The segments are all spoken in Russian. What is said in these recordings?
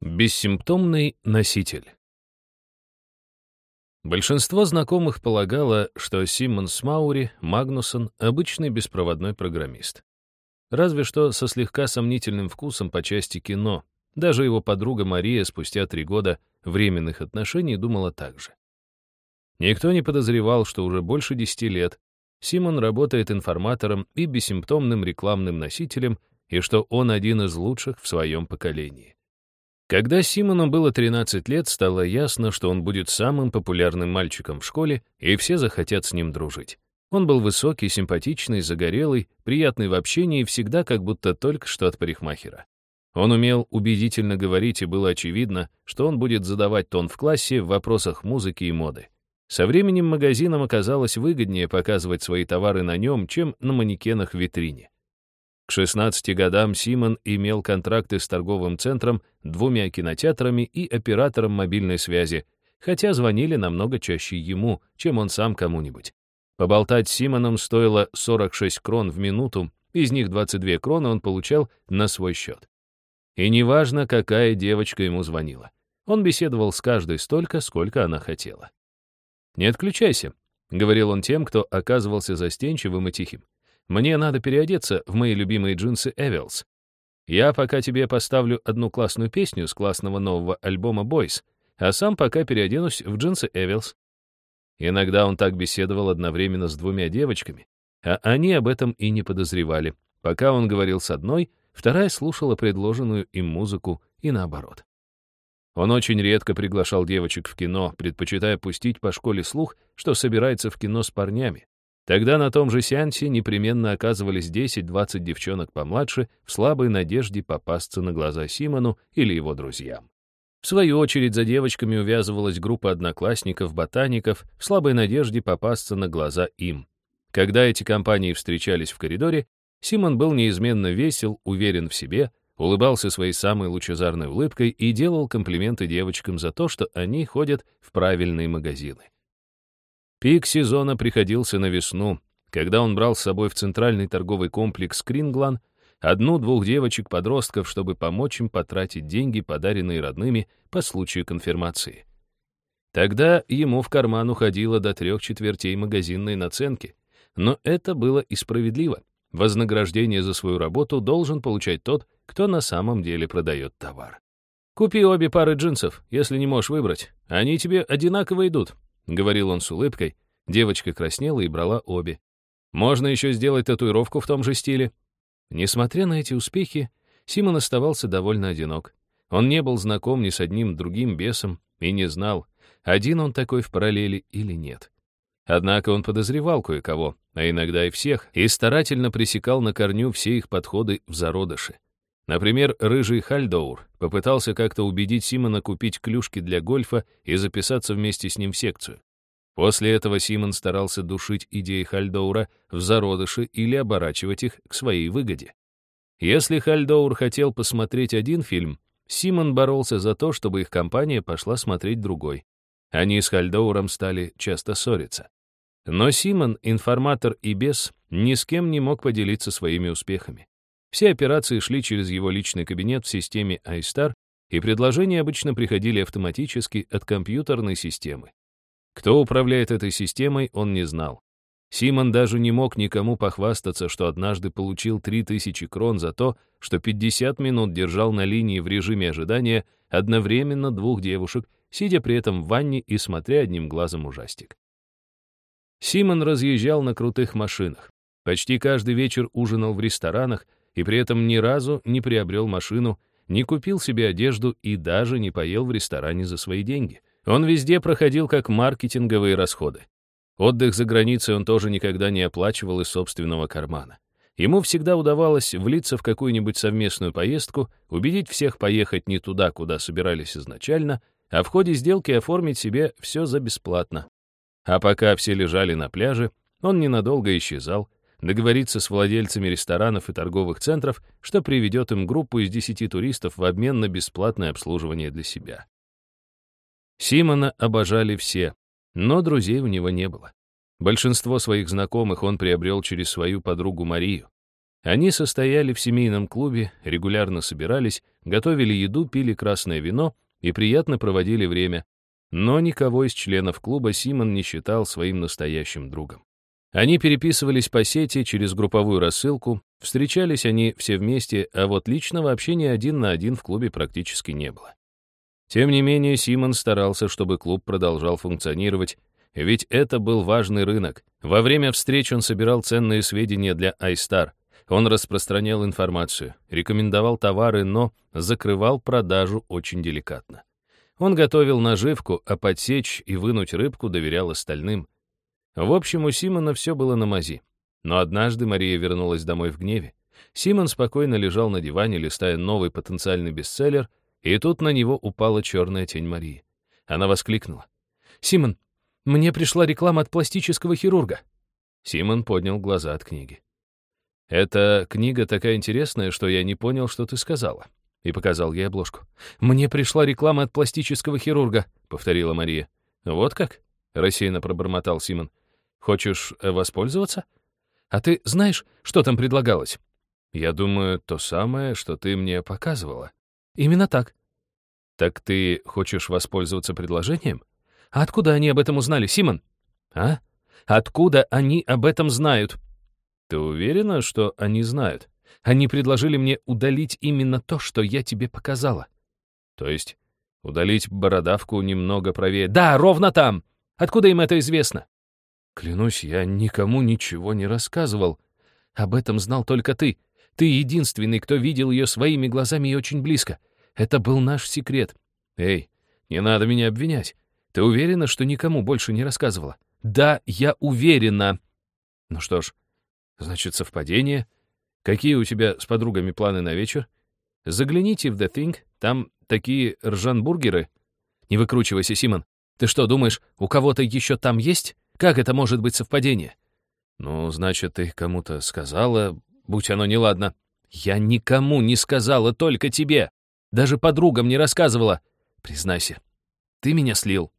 Бессимптомный носитель. Большинство знакомых полагало, что Симмонс Маури Магнусон — обычный беспроводной программист. Разве что со слегка сомнительным вкусом по части кино. Даже его подруга Мария спустя три года временных отношений думала так же. Никто не подозревал, что уже больше десяти лет Симон работает информатором и бессимптомным рекламным носителем, и что он один из лучших в своем поколении. Когда Симону было 13 лет, стало ясно, что он будет самым популярным мальчиком в школе, и все захотят с ним дружить. Он был высокий, симпатичный, загорелый, приятный в общении, всегда как будто только что от парикмахера. Он умел убедительно говорить, и было очевидно, что он будет задавать тон в классе в вопросах музыки и моды. Со временем магазинам оказалось выгоднее показывать свои товары на нем, чем на манекенах в витрине. К 16 годам Симон имел контракты с торговым центром, двумя кинотеатрами и оператором мобильной связи, хотя звонили намного чаще ему, чем он сам кому-нибудь. Поболтать с Симоном стоило 46 крон в минуту, из них 22 кроны он получал на свой счет. И неважно, какая девочка ему звонила. Он беседовал с каждой столько, сколько она хотела. «Не отключайся», — говорил он тем, кто оказывался застенчивым и тихим. Мне надо переодеться в мои любимые джинсы Эвилс. Я пока тебе поставлю одну классную песню с классного нового альбома Boys, а сам пока переоденусь в джинсы Эвилс. Иногда он так беседовал одновременно с двумя девочками, а они об этом и не подозревали. Пока он говорил с одной, вторая слушала предложенную им музыку и наоборот. Он очень редко приглашал девочек в кино, предпочитая пустить по школе слух, что собирается в кино с парнями. Тогда на том же сеансе непременно оказывались 10-20 девчонок помладше в слабой надежде попасться на глаза Симону или его друзьям. В свою очередь за девочками увязывалась группа одноклассников-ботаников в слабой надежде попасться на глаза им. Когда эти компании встречались в коридоре, Симон был неизменно весел, уверен в себе, улыбался своей самой лучезарной улыбкой и делал комплименты девочкам за то, что они ходят в правильные магазины. Пик сезона приходился на весну, когда он брал с собой в центральный торговый комплекс Кринглан одну-двух девочек-подростков, чтобы помочь им потратить деньги, подаренные родными по случаю конфирмации. Тогда ему в карман уходило до трех четвертей магазинной наценки. Но это было и справедливо. Вознаграждение за свою работу должен получать тот, кто на самом деле продает товар. Купи обе пары джинсов, если не можешь выбрать. Они тебе одинаково идут. — говорил он с улыбкой. Девочка краснела и брала обе. «Можно еще сделать татуировку в том же стиле». Несмотря на эти успехи, Симон оставался довольно одинок. Он не был знаком ни с одним другим бесом и не знал, один он такой в параллели или нет. Однако он подозревал кое-кого, а иногда и всех, и старательно пресекал на корню все их подходы в зародыши. Например, рыжий Хальдоур попытался как-то убедить Симона купить клюшки для гольфа и записаться вместе с ним в секцию. После этого Симон старался душить идеи Хальдоура в зародыши или оборачивать их к своей выгоде. Если Хальдоур хотел посмотреть один фильм, Симон боролся за то, чтобы их компания пошла смотреть другой. Они с Хальдоуром стали часто ссориться. Но Симон, информатор и бес, ни с кем не мог поделиться своими успехами. Все операции шли через его личный кабинет в системе iStar, и предложения обычно приходили автоматически от компьютерной системы. Кто управляет этой системой, он не знал. Симон даже не мог никому похвастаться, что однажды получил 3000 крон за то, что 50 минут держал на линии в режиме ожидания одновременно двух девушек, сидя при этом в ванне и смотря одним глазом ужастик. Симон разъезжал на крутых машинах. Почти каждый вечер ужинал в ресторанах, и при этом ни разу не приобрел машину, не купил себе одежду и даже не поел в ресторане за свои деньги. Он везде проходил как маркетинговые расходы. Отдых за границей он тоже никогда не оплачивал из собственного кармана. Ему всегда удавалось влиться в какую-нибудь совместную поездку, убедить всех поехать не туда, куда собирались изначально, а в ходе сделки оформить себе все за бесплатно. А пока все лежали на пляже, он ненадолго исчезал, договориться с владельцами ресторанов и торговых центров, что приведет им группу из 10 туристов в обмен на бесплатное обслуживание для себя. Симона обожали все, но друзей у него не было. Большинство своих знакомых он приобрел через свою подругу Марию. Они состояли в семейном клубе, регулярно собирались, готовили еду, пили красное вино и приятно проводили время, но никого из членов клуба Симон не считал своим настоящим другом. Они переписывались по сети через групповую рассылку, встречались они все вместе, а вот личного общения один на один в клубе практически не было. Тем не менее, Симон старался, чтобы клуб продолжал функционировать, ведь это был важный рынок. Во время встреч он собирал ценные сведения для iStar. Он распространял информацию, рекомендовал товары, но закрывал продажу очень деликатно. Он готовил наживку, а подсечь и вынуть рыбку доверял остальным. В общем, у Симона все было на мази. Но однажды Мария вернулась домой в гневе. Симон спокойно лежал на диване, листая новый потенциальный бестселлер, и тут на него упала черная тень Марии. Она воскликнула. «Симон, мне пришла реклама от пластического хирурга». Симон поднял глаза от книги. «Эта книга такая интересная, что я не понял, что ты сказала». И показал ей обложку. «Мне пришла реклама от пластического хирурга», — повторила Мария. «Вот как?» — рассеянно пробормотал Симон. Хочешь э, воспользоваться? А ты знаешь, что там предлагалось? Я думаю, то самое, что ты мне показывала. Именно так. Так ты хочешь воспользоваться предложением? А откуда они об этом узнали, Симон? А? Откуда они об этом знают? Ты уверена, что они знают? Они предложили мне удалить именно то, что я тебе показала. То есть удалить бородавку немного правее. Да, ровно там. Откуда им это известно? Клянусь, я никому ничего не рассказывал. Об этом знал только ты. Ты единственный, кто видел ее своими глазами и очень близко. Это был наш секрет. Эй, не надо меня обвинять. Ты уверена, что никому больше не рассказывала? Да, я уверена. Ну что ж, значит, совпадение. Какие у тебя с подругами планы на вечер? Загляните в The Thing, там такие ржанбургеры. Не выкручивайся, Симон. Ты что, думаешь, у кого-то еще там есть? Как это может быть совпадение? Ну, значит, ты кому-то сказала, будь оно неладно. Я никому не сказала, только тебе. Даже подругам не рассказывала. Признайся, ты меня слил.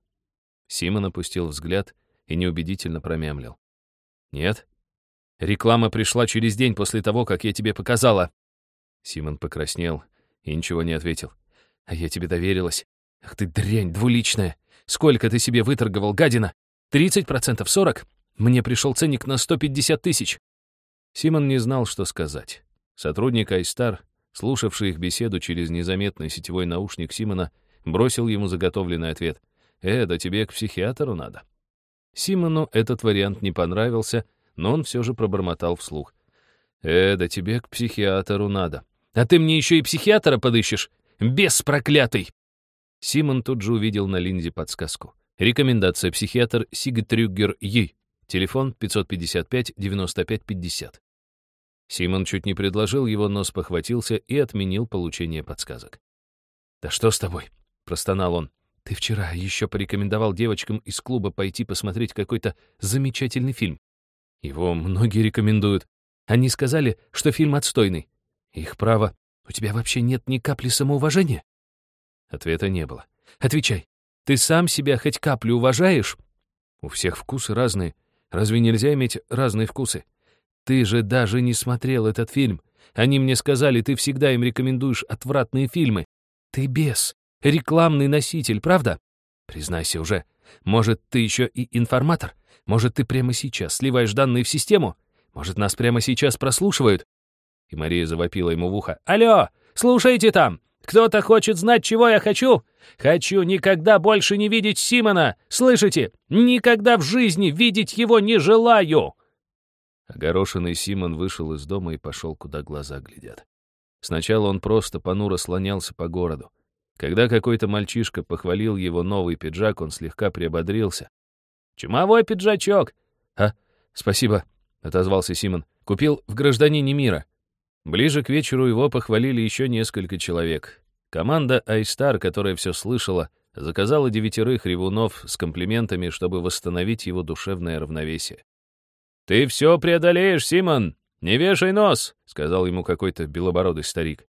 Симон опустил взгляд и неубедительно промямлил. Нет. Реклама пришла через день после того, как я тебе показала. Симон покраснел и ничего не ответил. А я тебе доверилась. Ах ты дрянь двуличная. Сколько ты себе выторговал, гадина? 30%, 40%. Мне пришел ценник на 150 тысяч. Симон не знал, что сказать. Сотрудник Айстар, слушавший их беседу через незаметный сетевой наушник Симона, бросил ему заготовленный ответ. «Э, да тебе к психиатру надо». Симону этот вариант не понравился, но он все же пробормотал вслух. «Э, да тебе к психиатру надо». «А ты мне еще и психиатра подыщешь? Бес проклятый!» Симон тут же увидел на линзе подсказку. Рекомендация психиатр Сигтрюгер Й. Телефон 555-95-50. Симон чуть не предложил его, но спохватился и отменил получение подсказок. «Да что с тобой?» — простонал он. «Ты вчера еще порекомендовал девочкам из клуба пойти посмотреть какой-то замечательный фильм. Его многие рекомендуют. Они сказали, что фильм отстойный. Их право. У тебя вообще нет ни капли самоуважения?» Ответа не было. «Отвечай, ты сам себя хоть каплю уважаешь? У всех вкусы разные. Разве нельзя иметь разные вкусы? Ты же даже не смотрел этот фильм. Они мне сказали, ты всегда им рекомендуешь отвратные фильмы. Ты бес, рекламный носитель, правда? Признайся уже. Может, ты еще и информатор? Может, ты прямо сейчас сливаешь данные в систему? Может, нас прямо сейчас прослушивают?» И Мария завопила ему в ухо. «Алло, слушайте там! Кто-то хочет знать, чего я хочу? Хочу никогда больше не видеть Симона! Слышите? Никогда в жизни видеть его не желаю!» Огорошенный Симон вышел из дома и пошел, куда глаза глядят. Сначала он просто понуро слонялся по городу. Когда какой-то мальчишка похвалил его новый пиджак, он слегка приободрился. «Чумовой пиджачок!» «А, спасибо», — отозвался Симон. «Купил в «Гражданине мира». Ближе к вечеру его похвалили еще несколько человек. Команда Айстар, которая все слышала, заказала девятерых ревунов с комплиментами, чтобы восстановить его душевное равновесие. «Ты все преодолеешь, Симон! Не вешай нос!» — сказал ему какой-то белобородый старик.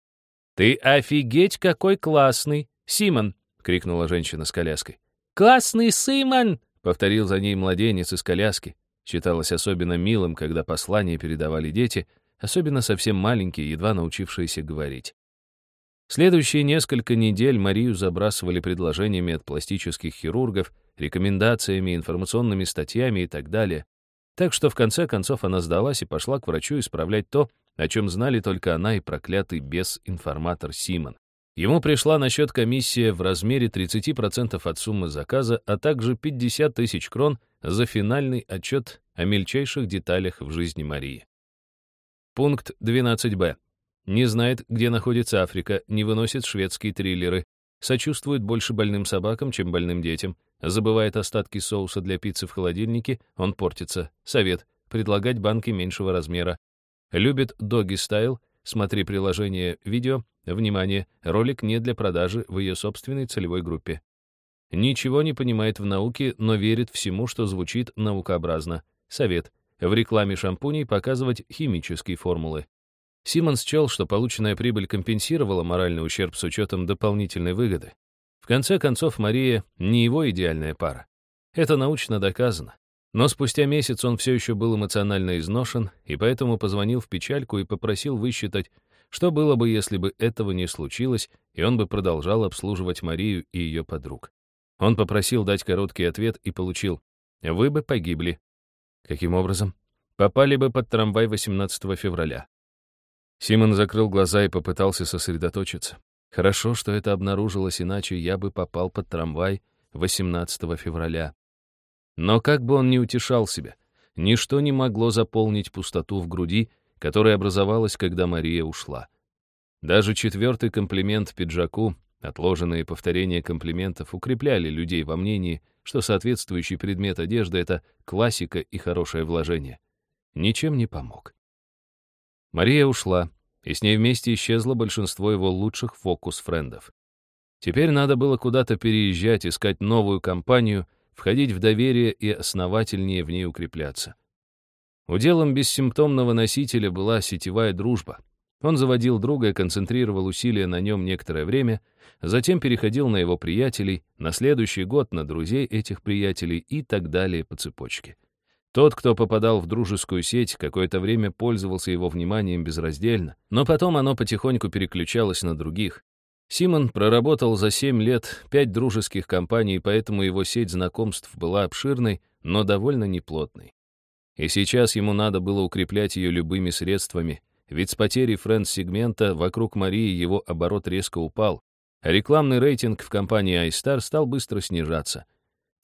«Ты офигеть какой классный! Симон!» — крикнула женщина с коляской. «Классный Симон!» — повторил за ней младенец из коляски. Считалось особенно милым, когда послание передавали дети — особенно совсем маленькие, едва научившиеся говорить. Следующие несколько недель Марию забрасывали предложениями от пластических хирургов, рекомендациями, информационными статьями и так далее. Так что в конце концов она сдалась и пошла к врачу исправлять то, о чем знали только она и проклятый бес-информатор Симон. Ему пришла на счет комиссия в размере 30% от суммы заказа, а также 50 тысяч крон за финальный отчет о мельчайших деталях в жизни Марии. Пункт 12б. Не знает, где находится Африка, не выносит шведские триллеры, сочувствует больше больным собакам, чем больным детям, забывает остатки соуса для пиццы в холодильнике, он портится. Совет. Предлагать банки меньшего размера. Любит доги-стайл, смотри приложение видео. Внимание, ролик не для продажи в ее собственной целевой группе. Ничего не понимает в науке, но верит всему, что звучит наукообразно. Совет. В рекламе шампуней показывать химические формулы. Симон счел, что полученная прибыль компенсировала моральный ущерб с учетом дополнительной выгоды. В конце концов, Мария не его идеальная пара. Это научно доказано. Но спустя месяц он все еще был эмоционально изношен, и поэтому позвонил в печальку и попросил высчитать, что было бы, если бы этого не случилось, и он бы продолжал обслуживать Марию и ее подруг. Он попросил дать короткий ответ и получил «Вы бы погибли». Каким образом? Попали бы под трамвай 18 февраля. Симон закрыл глаза и попытался сосредоточиться. Хорошо, что это обнаружилось, иначе я бы попал под трамвай 18 февраля. Но как бы он ни утешал себя, ничто не могло заполнить пустоту в груди, которая образовалась, когда Мария ушла. Даже четвертый комплимент пиджаку, отложенные повторения комплиментов укрепляли людей во мнении, что соответствующий предмет одежды — это классика и хорошее вложение. Ничем не помог. Мария ушла, и с ней вместе исчезло большинство его лучших фокус-френдов. Теперь надо было куда-то переезжать, искать новую компанию, входить в доверие и основательнее в ней укрепляться. Уделом бессимптомного носителя была сетевая дружба. Он заводил друга и концентрировал усилия на нем некоторое время, затем переходил на его приятелей, на следующий год на друзей этих приятелей и так далее по цепочке. Тот, кто попадал в дружескую сеть, какое-то время пользовался его вниманием безраздельно, но потом оно потихоньку переключалось на других. Симон проработал за 7 лет пять дружеских компаний, поэтому его сеть знакомств была обширной, но довольно неплотной. И сейчас ему надо было укреплять ее любыми средствами, ведь с потерей френд-сегмента вокруг Марии его оборот резко упал, а рекламный рейтинг в компании iStar стал быстро снижаться —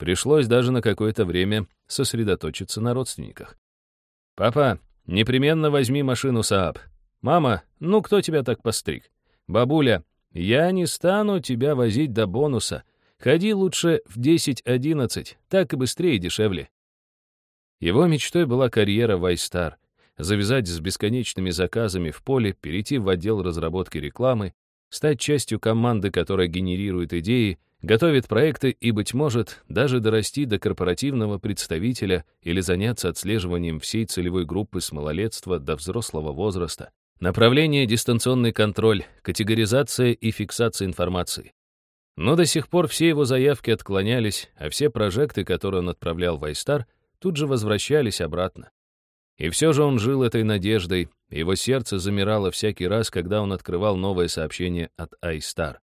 Пришлось даже на какое-то время сосредоточиться на родственниках. «Папа, непременно возьми машину Сааб. Мама, ну кто тебя так постриг? Бабуля, я не стану тебя возить до бонуса. Ходи лучше в 10-11, так и быстрее и дешевле». Его мечтой была карьера в iStar, завязать с бесконечными заказами в поле, перейти в отдел разработки рекламы, стать частью команды, которая генерирует идеи, готовит проекты и, быть может, даже дорасти до корпоративного представителя или заняться отслеживанием всей целевой группы с малолетства до взрослого возраста. Направление — дистанционный контроль, категоризация и фиксация информации. Но до сих пор все его заявки отклонялись, а все прожекты, которые он отправлял в iStar, тут же возвращались обратно. И все же он жил этой надеждой, его сердце замирало всякий раз, когда он открывал новое сообщение от iStar.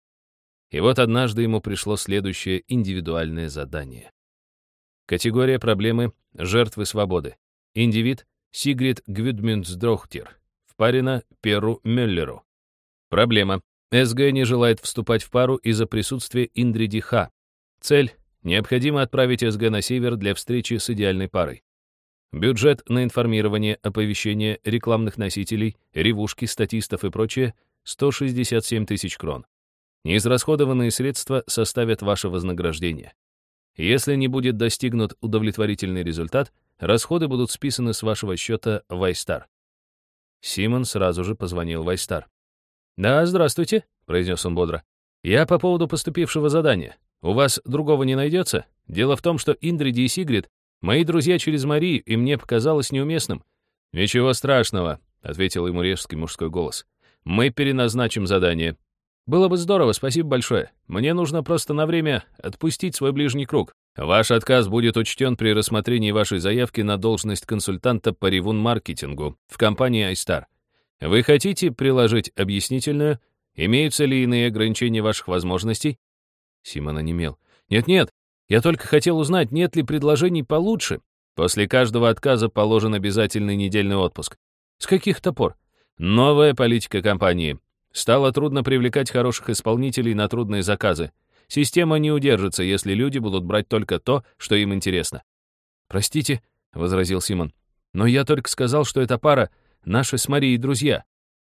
И вот однажды ему пришло следующее индивидуальное задание. Категория проблемы — жертвы свободы. Индивид — Сигрид Гвюдмюндсдрохтир. Впарина Перу Мюллеру. Проблема. СГ не желает вступать в пару из-за присутствия Индриди Х. Цель — необходимо отправить СГ на север для встречи с идеальной парой. Бюджет на информирование, оповещение рекламных носителей, ревушки, статистов и прочее — 167 тысяч крон. Неизрасходованные средства составят ваше вознаграждение. Если не будет достигнут удовлетворительный результат, расходы будут списаны с вашего счета в iStar. Симон сразу же позвонил в iStar. «Да, здравствуйте», — произнес он бодро. «Я по поводу поступившего задания. У вас другого не найдется? Дело в том, что Индриди и Сигрид — мои друзья через Марию, и мне показалось неуместным». «Ничего страшного», — ответил ему резкий мужской голос. «Мы переназначим задание. Было бы здорово, спасибо большое. Мне нужно просто на время отпустить свой ближний круг. Ваш отказ будет учтен при рассмотрении вашей заявки на должность консультанта по ревун-маркетингу в компании iStar. Вы хотите приложить объяснительную? Имеются ли иные ограничения ваших возможностей? Симон онемел. Нет-нет, я только хотел узнать, нет ли предложений получше. После каждого отказа положен обязательный недельный отпуск. С каких то пор? Новая политика компании. Стало трудно привлекать хороших исполнителей на трудные заказы. Система не удержится, если люди будут брать только то, что им интересно. «Простите», — возразил Симон, «но я только сказал, что эта пара — наши с Марией друзья.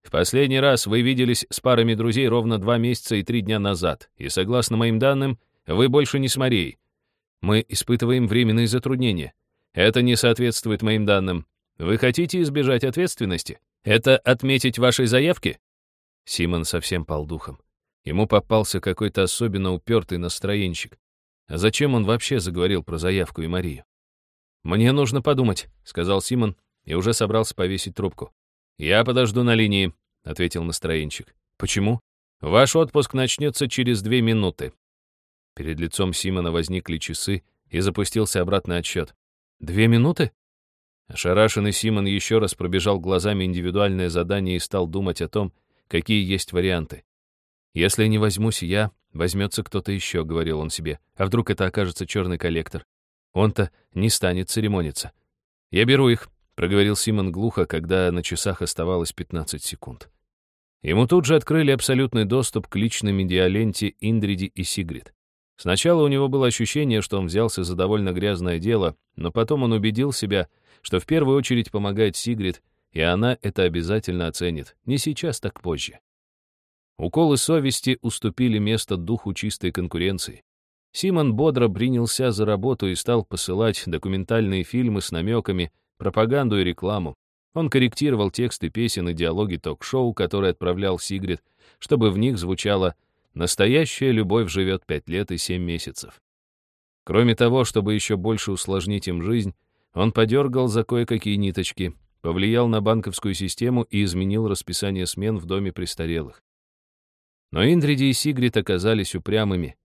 В последний раз вы виделись с парами друзей ровно два месяца и три дня назад, и, согласно моим данным, вы больше не с Марией. Мы испытываем временные затруднения. Это не соответствует моим данным. Вы хотите избежать ответственности? Это отметить вашей заявки?» Симон совсем пал духом. Ему попался какой-то особенно упертый настроенщик. А зачем он вообще заговорил про заявку и Марию? «Мне нужно подумать», — сказал Симон и уже собрался повесить трубку. «Я подожду на линии», — ответил настроенщик. «Почему?» «Ваш отпуск начнется через две минуты». Перед лицом Симона возникли часы и запустился обратный отсчет. «Две минуты?» Ошарашенный Симон еще раз пробежал глазами индивидуальное задание и стал думать о том, какие есть варианты. «Если не возьмусь я, возьмется кто-то еще», — говорил он себе. «А вдруг это окажется черный коллектор? Он-то не станет церемониться». «Я беру их», — проговорил Симон глухо, когда на часах оставалось 15 секунд. Ему тут же открыли абсолютный доступ к личной медиаленте Индриди и Сигрид. Сначала у него было ощущение, что он взялся за довольно грязное дело, но потом он убедил себя, что в первую очередь помогает Сигрид, и она это обязательно оценит, не сейчас, так позже. Уколы совести уступили место духу чистой конкуренции. Симон бодро принялся за работу и стал посылать документальные фильмы с намеками, пропаганду и рекламу. Он корректировал тексты песен и диалоги ток-шоу, которые отправлял Сигрид, чтобы в них звучало «Настоящая любовь живет пять лет и семь месяцев». Кроме того, чтобы еще больше усложнить им жизнь, он подергал за кое-какие ниточки, повлиял на банковскую систему и изменил расписание смен в доме престарелых. Но Индриди и Сигрид оказались упрямыми.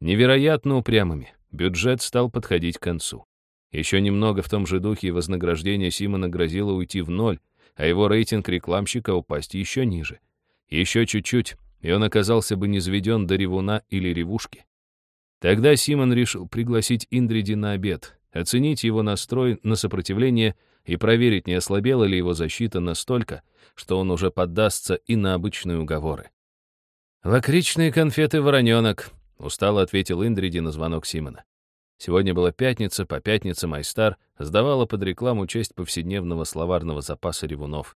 Невероятно упрямыми. Бюджет стал подходить к концу. Еще немного в том же духе вознаграждение Симона грозило уйти в ноль, а его рейтинг рекламщика упасть еще ниже. Еще чуть-чуть, и он оказался бы низведен до ревуна или ревушки. Тогда Симон решил пригласить Индриди на обед, оценить его настрой на сопротивление и проверить, не ослабела ли его защита настолько, что он уже поддастся и на обычные уговоры. «Лакричные конфеты, вороненок», — устало ответил Индриди на звонок Симона. Сегодня была пятница, по пятницам Айстар сдавала под рекламу часть повседневного словарного запаса ревунов.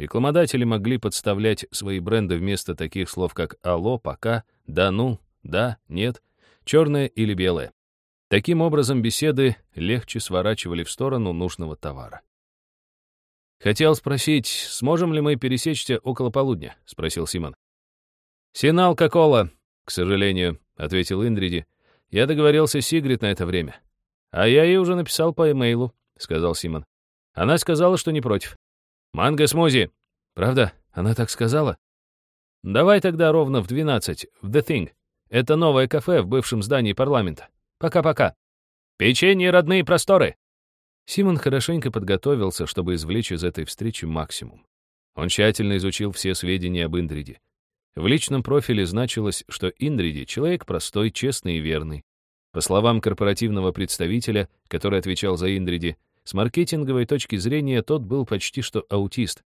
Рекламодатели могли подставлять свои бренды вместо таких слов, как «алло», «пока», «да», «ну», «да», «нет», «черное» или «белое». Таким образом, беседы легче сворачивали в сторону нужного товара. «Хотел спросить, сможем ли мы пересечься около полудня?» — спросил Симон. «Синал Кокола», к сожалению», — ответил Индриди. «Я договорился с Сигрид на это время». «А я ей уже написал по имейлу», — сказал Симон. Она сказала, что не против. «Манго-смузи!» «Правда? Она так сказала?» «Давай тогда ровно в 12, в The Thing. Это новое кафе в бывшем здании парламента. Пока-пока. Печенье, родные просторы!» Симон хорошенько подготовился, чтобы извлечь из этой встречи максимум. Он тщательно изучил все сведения об Индриде. В личном профиле значилось, что Индриди — человек простой, честный и верный. По словам корпоративного представителя, который отвечал за Индриди, с маркетинговой точки зрения тот был почти что аутист.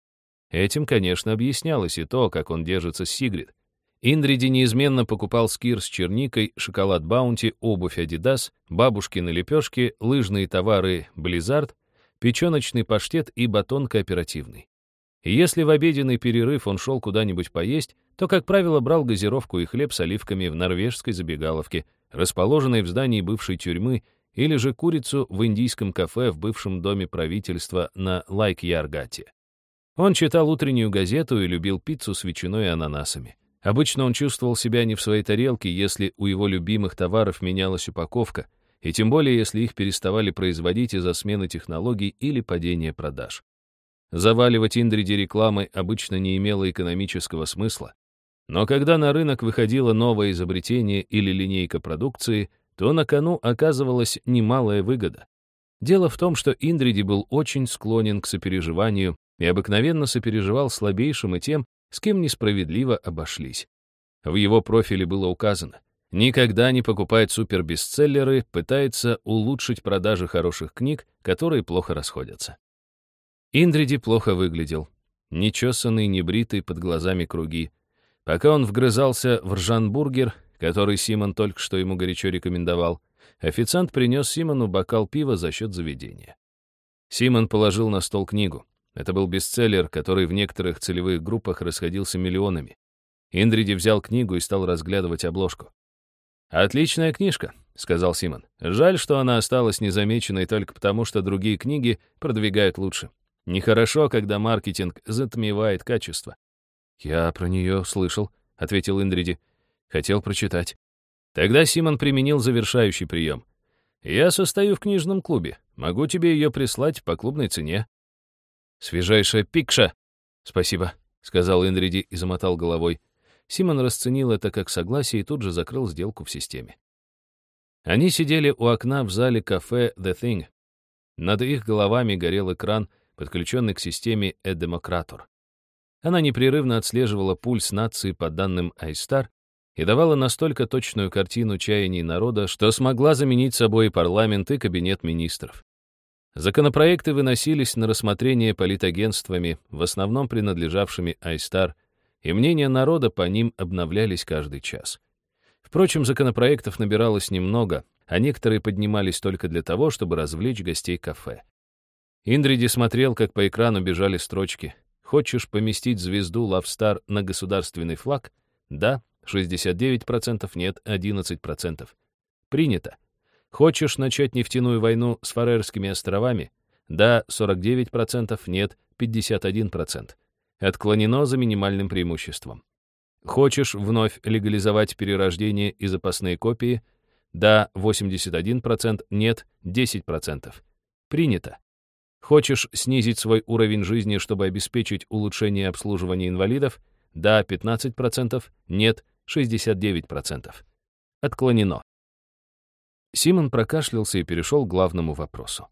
Этим, конечно, объяснялось и то, как он держится с Сигрид. Индриди неизменно покупал скир с черникой, шоколад Bounty, обувь Adidas, бабушкины лепешки, лыжные товары Blizzard, печеночный паштет и батон кооперативный. И если в обеденный перерыв он шел куда-нибудь поесть, то, как правило, брал газировку и хлеб с оливками в норвежской забегаловке, расположенной в здании бывшей тюрьмы, или же курицу в индийском кафе в бывшем доме правительства на Лайк-Яргате. Он читал утреннюю газету и любил пиццу с ветчиной и ананасами. Обычно он чувствовал себя не в своей тарелке, если у его любимых товаров менялась упаковка, и тем более, если их переставали производить из-за смены технологий или падения продаж. Заваливать Индриди рекламой обычно не имело экономического смысла. Но когда на рынок выходило новое изобретение или линейка продукции, то на кону оказывалась немалая выгода. Дело в том, что Индриди был очень склонен к сопереживанию и обыкновенно сопереживал слабейшим и тем, с кем несправедливо обошлись. В его профиле было указано «Никогда не покупает супербестселлеры, пытается улучшить продажи хороших книг, которые плохо расходятся». Индриди плохо выглядел. Нечесанный, небритый, под глазами круги. Пока он вгрызался в ржанбургер, который Симон только что ему горячо рекомендовал, официант принес Симону бокал пива за счет заведения. Симон положил на стол книгу. Это был бестселлер, который в некоторых целевых группах расходился миллионами. Индриди взял книгу и стал разглядывать обложку. «Отличная книжка», — сказал Симон. «Жаль, что она осталась незамеченной только потому, что другие книги продвигают лучше. Нехорошо, когда маркетинг затмевает качество». «Я про нее слышал», — ответил Индриди. Хотел прочитать. Тогда Симон применил завершающий прием. «Я состою в книжном клубе. Могу тебе ее прислать по клубной цене». «Свежайшая пикша!» «Спасибо», — сказал Индриди и замотал головой. Симон расценил это как согласие и тут же закрыл сделку в системе. Они сидели у окна в зале кафе «The Thing». Над их головами горел экран, подключенный к системе «Эдемократор». Она непрерывно отслеживала пульс нации по данным iStar и давала настолько точную картину чаяний народа, что смогла заменить собой парламент и кабинет министров. Законопроекты выносились на рассмотрение политагентствами, в основном принадлежавшими Айстар, и мнения народа по ним обновлялись каждый час. Впрочем, законопроектов набиралось немного, а некоторые поднимались только для того, чтобы развлечь гостей кафе. Индриди смотрел, как по экрану бежали строчки. «Хочешь поместить звезду Лавстар на государственный флаг? Да, 69% нет, 11%. Принято. Хочешь начать нефтяную войну с Фарерскими островами? Да, 49%, нет, 51%. Отклонено за минимальным преимуществом. Хочешь вновь легализовать перерождение и запасные копии? Да, 81%, нет, 10%. Принято. Хочешь снизить свой уровень жизни, чтобы обеспечить улучшение обслуживания инвалидов? Да, 15%, нет, 69%. Отклонено. Симон прокашлялся и перешел к главному вопросу.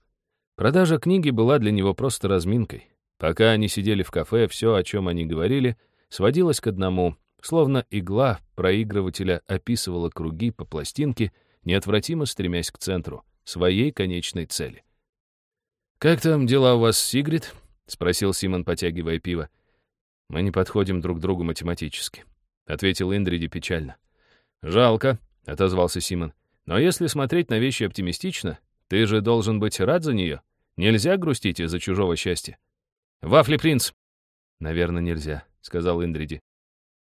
Продажа книги была для него просто разминкой. Пока они сидели в кафе, все, о чем они говорили, сводилось к одному, словно игла проигрывателя описывала круги по пластинке, неотвратимо стремясь к центру, своей конечной цели. «Как там дела у вас Сигрид?» — спросил Симон, потягивая пиво. «Мы не подходим друг другу математически. — ответил Индриди печально. «Жалко», — отозвался Симон. «Но если смотреть на вещи оптимистично, ты же должен быть рад за нее. Нельзя грустить из-за чужого счастья». «Вафли, принц!» «Наверное, нельзя», — сказал Индриди.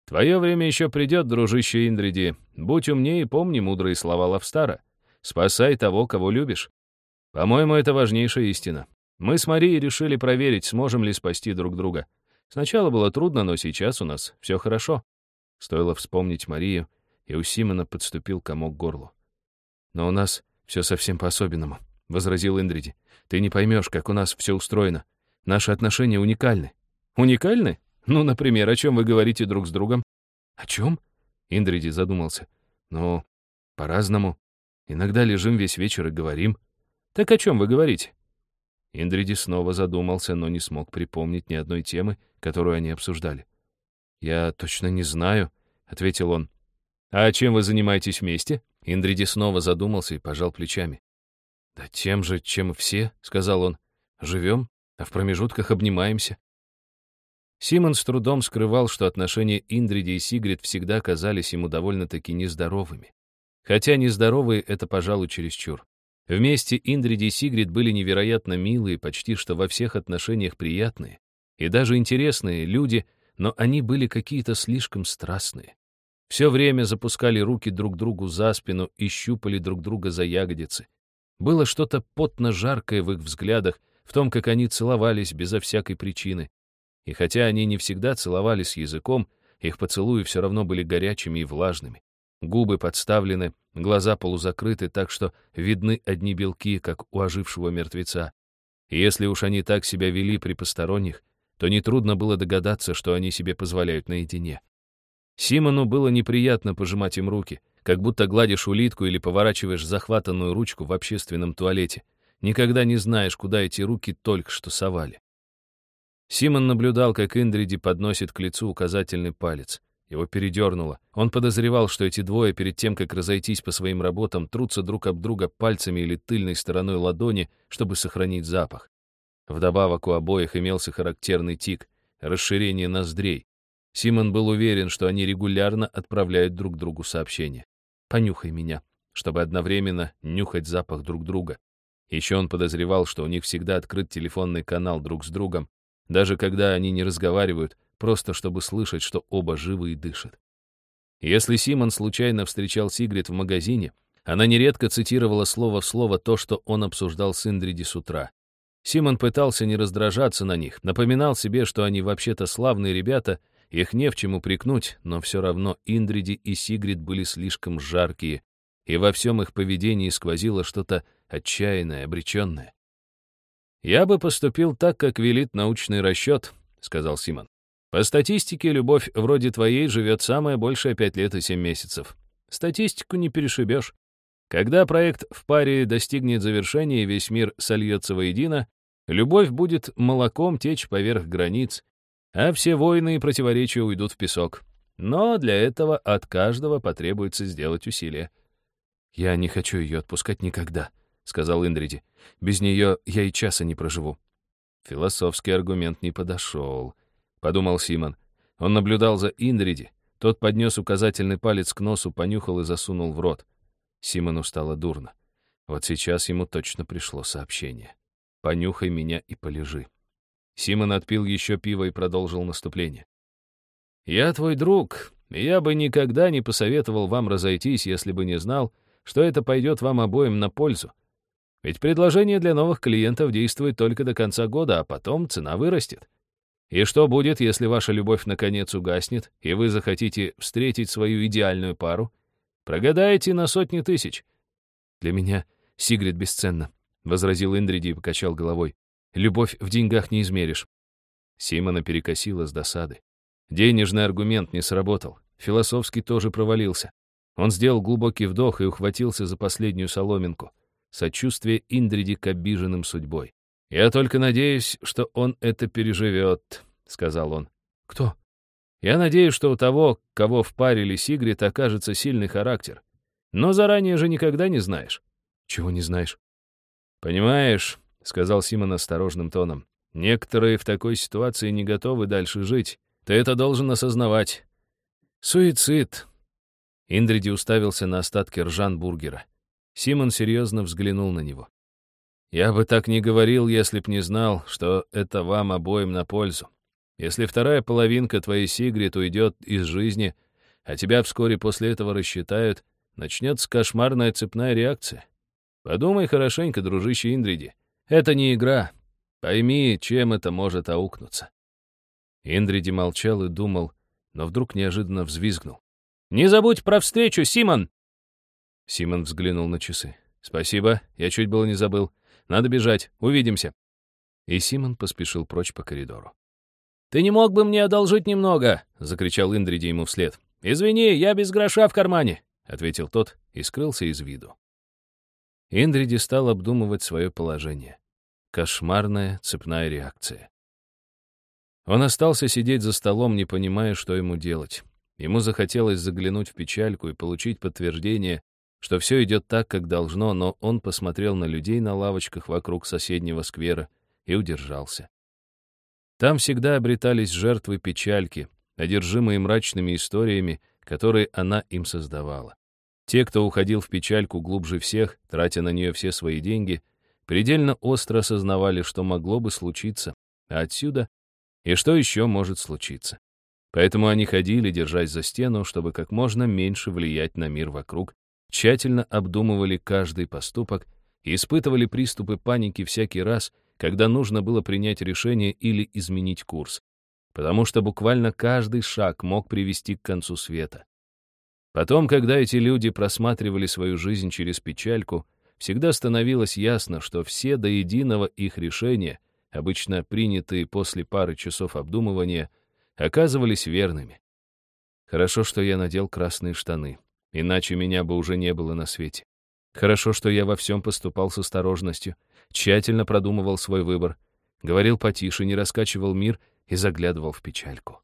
«Твое время еще придет, дружище Индриди. Будь умнее и помни мудрые слова Лавстара. Спасай того, кого любишь. По-моему, это важнейшая истина. Мы с Марией решили проверить, сможем ли спасти друг друга. Сначала было трудно, но сейчас у нас все хорошо. Стоило вспомнить Марию, и у Симона подступил комок к горлу. «Но у нас все совсем по-особенному», — возразил Индриди. «Ты не поймешь, как у нас все устроено. Наши отношения уникальны». «Уникальны? Ну, например, о чем вы говорите друг с другом?» «О чем?» — Индриди задумался. «Ну, по-разному. Иногда лежим весь вечер и говорим». «Так о чем вы говорите?» Индриди снова задумался, но не смог припомнить ни одной темы, которую они обсуждали. «Я точно не знаю», — ответил он. «А чем вы занимаетесь вместе?» Индриди снова задумался и пожал плечами. «Да тем же, чем все», — сказал он. «Живем, а в промежутках обнимаемся». Симон с трудом скрывал, что отношения Индриди и Сигрид всегда казались ему довольно-таки нездоровыми. Хотя нездоровые — это, пожалуй, чересчур. Вместе Индриди и Сигрид были невероятно милые, почти что во всех отношениях приятные и даже интересные люди — но они были какие-то слишком страстные. Все время запускали руки друг другу за спину и щупали друг друга за ягодицы. Было что-то потно-жаркое в их взглядах, в том, как они целовались безо всякой причины. И хотя они не всегда целовались языком, их поцелуи все равно были горячими и влажными. Губы подставлены, глаза полузакрыты, так что видны одни белки, как у ожившего мертвеца. И если уж они так себя вели при посторонних, то нетрудно было догадаться, что они себе позволяют наедине. Симону было неприятно пожимать им руки, как будто гладишь улитку или поворачиваешь захватанную ручку в общественном туалете. Никогда не знаешь, куда эти руки только что совали. Симон наблюдал, как Индриди подносит к лицу указательный палец. Его передернуло. Он подозревал, что эти двое, перед тем, как разойтись по своим работам, трутся друг об друга пальцами или тыльной стороной ладони, чтобы сохранить запах. Вдобавок у обоих имелся характерный тик — расширение ноздрей. Симон был уверен, что они регулярно отправляют друг другу сообщения. «Понюхай меня», чтобы одновременно нюхать запах друг друга. Еще он подозревал, что у них всегда открыт телефонный канал друг с другом, даже когда они не разговаривают, просто чтобы слышать, что оба живы и дышат. Если Симон случайно встречал Сигрид в магазине, она нередко цитировала слово в слово то, что он обсуждал с Индриди с утра. Симон пытался не раздражаться на них, напоминал себе, что они вообще-то славные ребята, их не в чем упрекнуть, но все равно Индриди и Сигрид были слишком жаркие, и во всем их поведении сквозило что-то отчаянное, обреченное. «Я бы поступил так, как велит научный расчет», — сказал Симон. «По статистике, любовь вроде твоей живет самое большее пять лет и семь месяцев. Статистику не перешибешь. Когда проект в паре достигнет завершения и весь мир сольется воедино, любовь будет молоком течь поверх границ, а все войны и противоречия уйдут в песок. Но для этого от каждого потребуется сделать усилия. «Я не хочу ее отпускать никогда», — сказал Индриди. «Без нее я и часа не проживу». Философский аргумент не подошел, — подумал Симон. Он наблюдал за Индриди. Тот поднес указательный палец к носу, понюхал и засунул в рот. Симону стало дурно. Вот сейчас ему точно пришло сообщение. «Понюхай меня и полежи». Симон отпил еще пиво и продолжил наступление. «Я твой друг, и я бы никогда не посоветовал вам разойтись, если бы не знал, что это пойдет вам обоим на пользу. Ведь предложение для новых клиентов действует только до конца года, а потом цена вырастет. И что будет, если ваша любовь наконец угаснет, и вы захотите встретить свою идеальную пару? Прогадаете на сотни тысяч. Для меня Сигрид бесценна, — возразил Индриди и покачал головой. Любовь в деньгах не измеришь. Симона перекосила с досады. Денежный аргумент не сработал. Философский тоже провалился. Он сделал глубокий вдох и ухватился за последнюю соломинку. Сочувствие Индриди к обиженным судьбой. «Я только надеюсь, что он это переживет», — сказал он. «Кто?» «Я надеюсь, что у того, кого впарили Сигрид, окажется сильный характер. Но заранее же никогда не знаешь». «Чего не знаешь?» «Понимаешь», — сказал Симон осторожным тоном, «некоторые в такой ситуации не готовы дальше жить. Ты это должен осознавать. Суицид Индриди уставился на остатки ржан-бургера. Симон серьезно взглянул на него. «Я бы так не говорил, если б не знал, что это вам обоим на пользу. Если вторая половинка твоей Сигрид уйдет из жизни, а тебя вскоре после этого рассчитают, начнется кошмарная цепная реакция. Подумай хорошенько, дружище Индриди. Это не игра. Пойми, чем это может аукнуться». Индриди молчал и думал, но вдруг неожиданно взвизгнул. «Не забудь про встречу, Симон!» Симон взглянул на часы. «Спасибо, я чуть было не забыл. Надо бежать, увидимся». И Симон поспешил прочь по коридору. «Ты не мог бы мне одолжить немного?» — закричал Индриди ему вслед. «Извини, я без гроша в кармане», — ответил тот и скрылся из виду. Индриди стал обдумывать свое положение. Кошмарная цепная реакция. Он остался сидеть за столом, не понимая, что ему делать. Ему захотелось заглянуть в печальку и получить подтверждение, что все идет так, как должно, но он посмотрел на людей на лавочках вокруг соседнего сквера и удержался. Там всегда обретались жертвы печальки, одержимые мрачными историями, которые она им создавала. Те, кто уходил в печальку глубже всех, тратя на нее все свои деньги, предельно остро осознавали, что могло бы случиться, а отсюда и что еще может случиться. Поэтому они ходили, держась за стену, чтобы как можно меньше влиять на мир вокруг, тщательно обдумывали каждый поступок и испытывали приступы паники всякий раз, когда нужно было принять решение или изменить курс, потому что буквально каждый шаг мог привести к концу света. Потом, когда эти люди просматривали свою жизнь через печальку, всегда становилось ясно, что все до единого их решения, обычно принятые после пары часов обдумывания, оказывались верными. Хорошо, что я надел красные штаны, иначе меня бы уже не было на свете. Хорошо, что я во всем поступал с осторожностью, тщательно продумывал свой выбор. говорил потише, не раскачивал мир и заглядывал в печальку.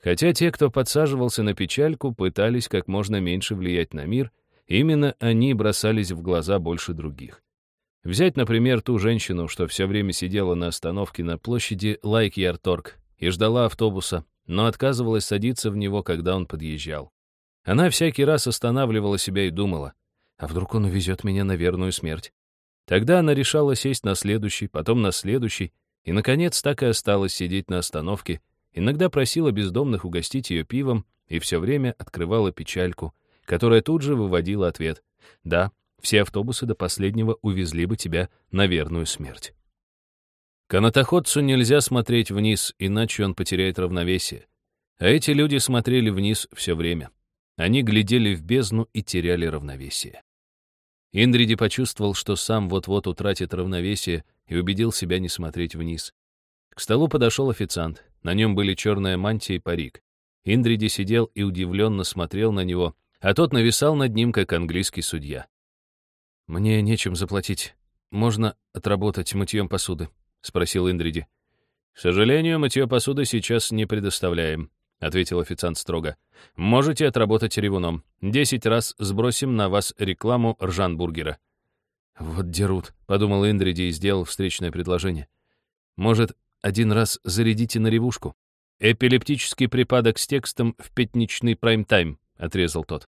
Хотя те, кто подсаживался на печальку, пытались как можно меньше влиять на мир, именно они бросались в глаза больше других. Взять, например, ту женщину, что все время сидела на остановке на площади Лайк-Ярторг и ждала автобуса, но отказывалась садиться в него, когда он подъезжал. Она всякий раз останавливала себя и думала, а вдруг он увезет меня на верную смерть? Тогда она решала сесть на следующий, потом на следующий, и, наконец, так и осталась сидеть на остановке, иногда просила бездомных угостить ее пивом и все время открывала печальку, которая тут же выводила ответ «Да, все автобусы до последнего увезли бы тебя на верную смерть». Канатоходцу нельзя смотреть вниз, иначе он потеряет равновесие. А эти люди смотрели вниз все время. Они глядели в бездну и теряли равновесие. Индриди почувствовал, что сам вот-вот утратит равновесие и убедил себя не смотреть вниз. К столу подошел официант. На нем были черная мантия и парик. Индриди сидел и удивленно смотрел на него, а тот нависал над ним, как английский судья. «Мне нечем заплатить. Можно отработать мытьем посуды?» — спросил Индриди. «К сожалению, мытье посуды сейчас не предоставляем», — ответил официант строго. «Можете отработать ревуном. Десять раз сбросим на вас рекламу ржанбургера». «Вот дерут», — подумал Индриди и сделал встречное предложение. «Может, один раз зарядите на ревушку?» «Эпилептический припадок с текстом в пятничный прайм-тайм», — отрезал тот.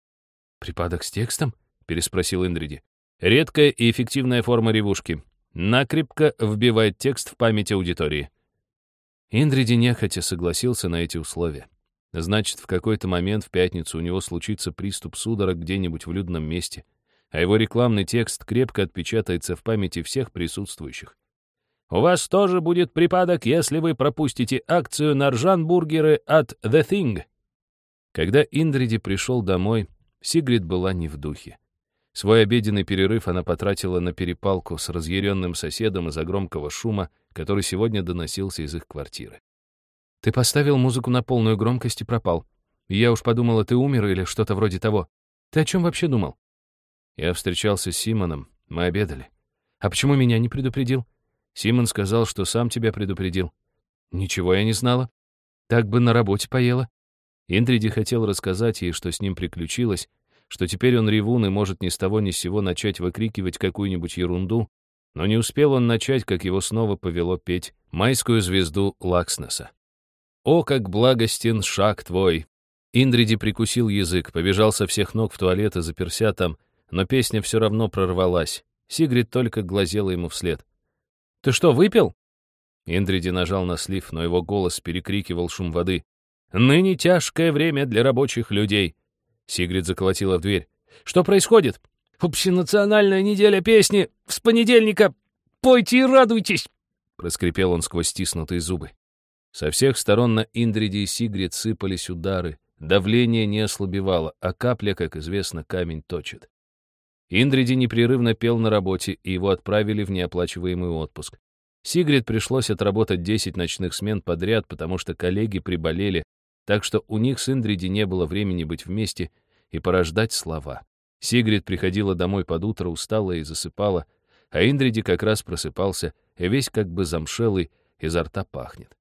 «Припадок с текстом?» — переспросил Индриди. «Редкая и эффективная форма ревушки. Накрепко вбивает текст в память аудитории». Индриди нехотя согласился на эти условия. Значит, в какой-то момент в пятницу у него случится приступ судорог где-нибудь в людном месте, а его рекламный текст крепко отпечатается в памяти всех присутствующих. У вас тоже будет припадок, если вы пропустите акцию на ржан-бургеры от The Thing. Когда Индриди пришел домой, Сигрид была не в духе. Свой обеденный перерыв она потратила на перепалку с разъяренным соседом из-за громкого шума, который сегодня доносился из их квартиры. Ты поставил музыку на полную громкость и пропал. Я уж подумала, ты умер или что-то вроде того. Ты о чем вообще думал? Я встречался с Симоном, мы обедали. А почему меня не предупредил? Симон сказал, что сам тебя предупредил. Ничего я не знала. Так бы на работе поела. Индриди хотел рассказать ей, что с ним приключилось, что теперь он ревун и может ни с того ни с сего начать выкрикивать какую-нибудь ерунду, но не успел он начать, как его снова повело петь майскую звезду Лакснеса. «О, как благостен шаг твой!» Индриди прикусил язык, побежал со всех ног в туалет и заперся там, но песня все равно прорвалась. Сигрид только глазела ему вслед. «Ты что, выпил?» Индриди нажал на слив, но его голос перекрикивал шум воды. «Ныне тяжкое время для рабочих людей!» Сигрид заколотила в дверь. «Что происходит?» «Общенациональная неделя песни! С понедельника! Пойте и радуйтесь!» Проскрипел он сквозь стиснутые зубы. Со всех сторон на Индриде и Сигрид сыпались удары. Давление не ослабевало, а капля, как известно, камень точит. Индриди непрерывно пел на работе, и его отправили в неоплачиваемый отпуск. Сигрид пришлось отработать 10 ночных смен подряд, потому что коллеги приболели, так что у них с Индриди не было времени быть вместе и порождать слова. Сигрид приходила домой под утро, устала и засыпала, а Индриди как раз просыпался, весь как бы замшелый, изо рта пахнет.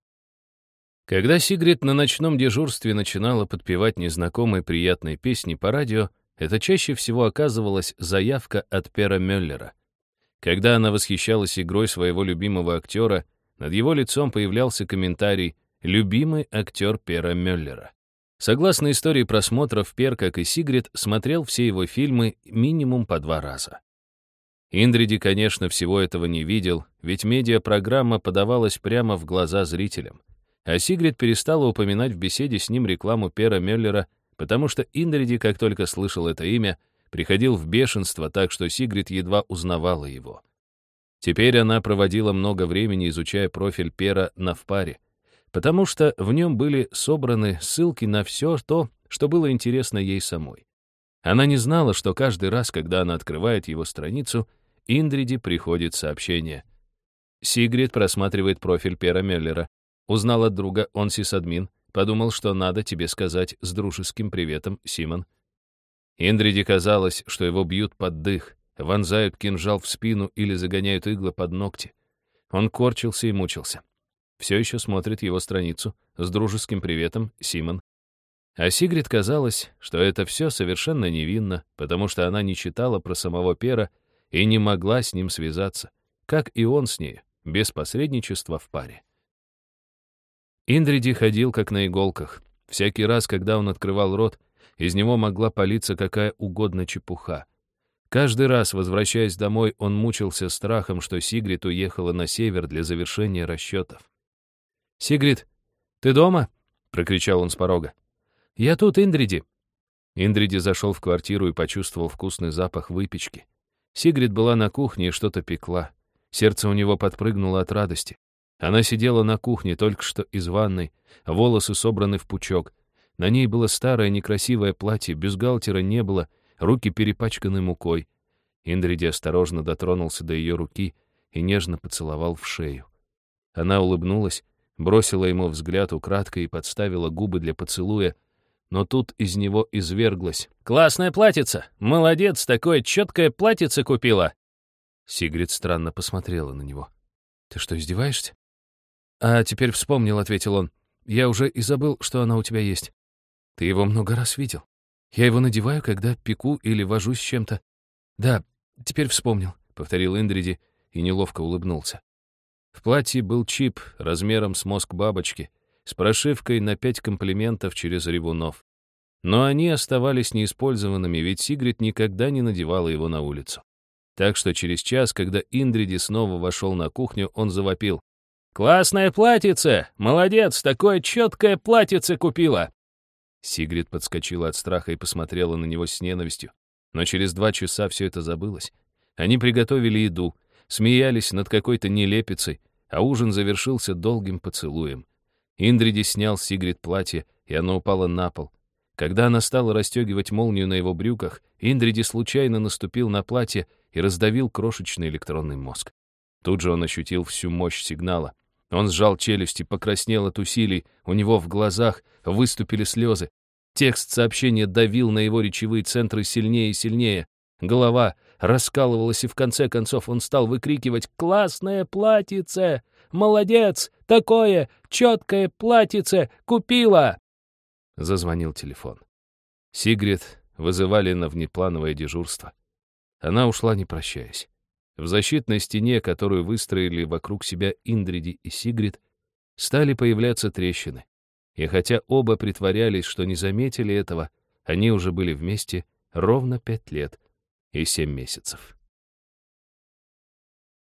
Когда Сигрид на ночном дежурстве начинала подпевать незнакомые приятные песни по радио, это чаще всего оказывалась заявка от Пера Мюллера. Когда она восхищалась игрой своего любимого актера, над его лицом появлялся комментарий «Любимый актер Пера Мюллера». Согласно истории просмотров, Пер, как и Сигрид, смотрел все его фильмы минимум по два раза. Индриди, конечно, всего этого не видел, ведь медиапрограмма подавалась прямо в глаза зрителям. А Сигрид перестала упоминать в беседе с ним рекламу Пера Меллера, потому что Индриди, как только слышал это имя, приходил в бешенство, так что Сигрид едва узнавала его. Теперь она проводила много времени, изучая профиль Пера на впаре, потому что в нем были собраны ссылки на все то, что было интересно ей самой. Она не знала, что каждый раз, когда она открывает его страницу, Индриди приходит сообщение. Сигрид просматривает профиль Пера Меллера. Узнал от друга, он сисадмин. Подумал, что надо тебе сказать с дружеским приветом, Симон. Индриде казалось, что его бьют под дых, вонзают кинжал в спину или загоняют иглы под ногти. Он корчился и мучился. Все еще смотрит его страницу с дружеским приветом Симон. А Сигрид казалось, что это все совершенно невинно, потому что она не читала про самого Пера и не могла с ним связаться, как и он с ней, без посредничества в паре. Индриди ходил как на иголках. Всякий раз, когда он открывал рот, из него могла палиться какая угодно чепуха. Каждый раз, возвращаясь домой, он мучился страхом, что Сигрид уехала на север для завершения расчетов. «Сигрид, ты дома?» — прокричал он с порога. «Я тут, Индриди». Индриди зашел в квартиру и почувствовал вкусный запах выпечки. Сигрид была на кухне и что-то пекла. Сердце у него подпрыгнуло от радости. Она сидела на кухне, только что из ванной, волосы собраны в пучок. На ней было старое некрасивое платье, бюстгальтера не было, руки перепачканы мукой. Индриди осторожно дотронулся до ее руки и нежно поцеловал в шею. Она улыбнулась, бросила ему взгляд украдкой и подставила губы для поцелуя, но тут из него изверглась. «Классная платьица! Молодец, такое четкое платьице купила!» Сигрид странно посмотрела на него. «Ты что, издеваешься?» «А теперь вспомнил», — ответил он. «Я уже и забыл, что она у тебя есть. Ты его много раз видел. Я его надеваю, когда пеку или вожусь с чем-то. Да, теперь вспомнил, — повторил Индриди и неловко улыбнулся. В платье был чип размером с мозг бабочки, с прошивкой на пять комплиментов через ревунов. Но они оставались неиспользованными, ведь Сигрид никогда не надевала его на улицу. Так что через час, когда Индриди снова вошел на кухню, он завопил. «Классное платьице! Молодец, такое четкое платьице купила!» Сигрид подскочила от страха и посмотрела на него с ненавистью. Но через два часа все это забылось. Они приготовили еду, смеялись над какой-то нелепицей, а ужин завершился долгим поцелуем. Индриди снял Сигрид платье, и оно упало на пол. Когда она стала расстегивать молнию на его брюках, Индриди случайно наступил на платье и раздавил крошечный электронный мозг. Тут же он ощутил всю мощь сигнала. Он сжал челюсти, покраснел от усилий, у него в глазах выступили слезы. Текст сообщения давил на его речевые центры сильнее и сильнее. Голова раскалывалась, и в конце концов он стал выкрикивать «Классное платьице! Молодец! Такое четкое платьице! Купила!» Зазвонил телефон. Сигрид вызывали на внеплановое дежурство. Она ушла, не прощаясь. В защитной стене, которую выстроили вокруг себя Индриди и Сигрид, стали появляться трещины. И хотя оба притворялись, что не заметили этого, они уже были вместе ровно пять лет и семь месяцев.